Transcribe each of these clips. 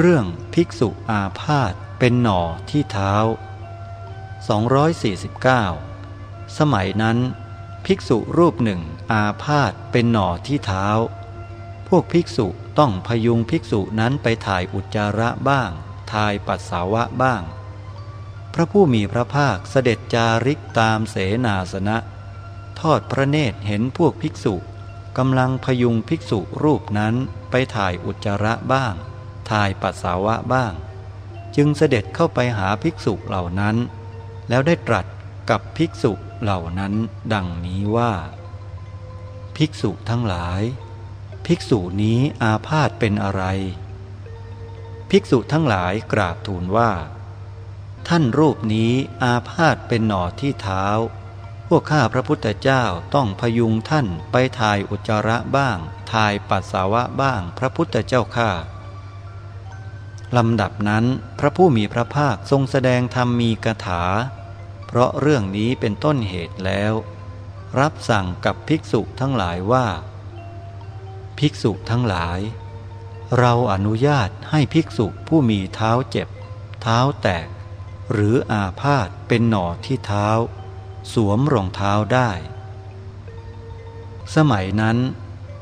เรื่องภิกษุอาพาธเป็นหน่อที่เท้า 249 สมัยนั้น ภิกษุรูปหนึ่งอาพาธเป็นหน่อที่เท้า พวกภิกษุต้องพยุงภิกษุนั้นไปถ่ายอุจจาระบ้าง ถ่ายปัสสาวะบ้าง พระผู้มีพระภาคเสด็จจาริกตามเสนาสนะ ทอดพระเนตรเห็นพวกภิกษุกำลังพยุงภิกษุรูปนั้นไปถ่ายอุจจาระบ้าง ถ่ายปัสสาวะบ้าง จึงเสด็จเข้าไปหาภิกษุเหล่านั้น แล้วได้ตรัสกับภิกษุเหล่านั้นดังนี้ว่า ภิกษุทั้งหลาย ภิกษุนี้อาพาธเป็นอะไร ภิกษุทั้งหลายกราบทูลว่า ท่านรูปนี้อาพาธเป็นหน่อที่เท้า พวกข้าพระพุทธเจ้าต้องพยุงท่านไปถ่ายอุจจาระบ้างถ่ายปัสสาวะบ้างพระพุทธเจ้าข้า ลำดับนั้นพระผู้มีพระภาคทรงแสดงธรรมมีกถา เพราะเรื่องนี้เป็นต้นเหตุแล้ว รับสั่งกับภิกษุทั้งหลายว่า ภิกษุทั้งหลาย เราอนุญาตให้ภิกษุผู้มีเท้าเจ็บ เท้าแตก หรืออาพาธเป็นหน่อที่เท้า สวมรองเท้าได้ สมัยนั้น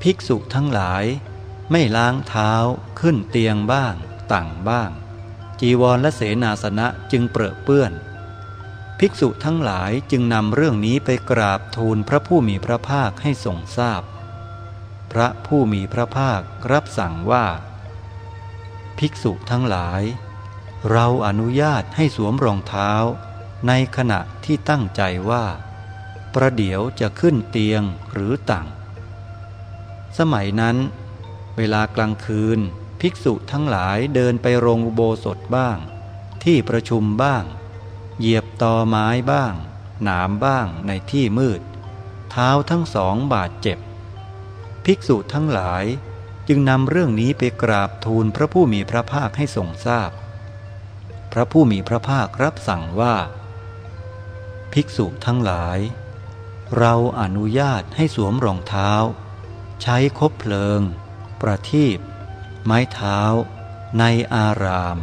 ภิกษุทั้งหลายไม่ล้างเท้าขึ้นเตียงบ้าง ต่างบ้าง จีวรและเสนาสนะจึงเปรอะเปื้อน ภิกษุทั้งหลายจึงนำเรื่องนี้ไปกราบทูลพระผู้มีพระภาคให้ทรงทราบพพระผู้มีพระภาครับสั่งว่า ภิกษุทั้งหลาย เราอนุญาตให้สวมรองเท้า ในขณะที่ตั้งใจว่า ประเดี๋ยวจะขึ้นเตียงหรือต่างสมัยนั้น เวลากลางคืน ภิกษุทั้งหลายเดินไปโรงอุโบสถบ้าง ที่ประชุมบ้าง เหยียบตอไม้บ้าง หนามบ้างในที่มืด เท้าทั้งสองบาดเจ็บ ภิกษุทั้งหลายจึงนำเรื่องนี้ไปกราบทูลพระผู้มีพระภาคให้ทรงทราบพพระผู้มีพระภาครับสั่งว่า ภิกษุทั้งหลาย เราอนุญาตให้สวมรองเท้า ใช้คบเพลิง ประทีป ไม้เท้า ในอาราม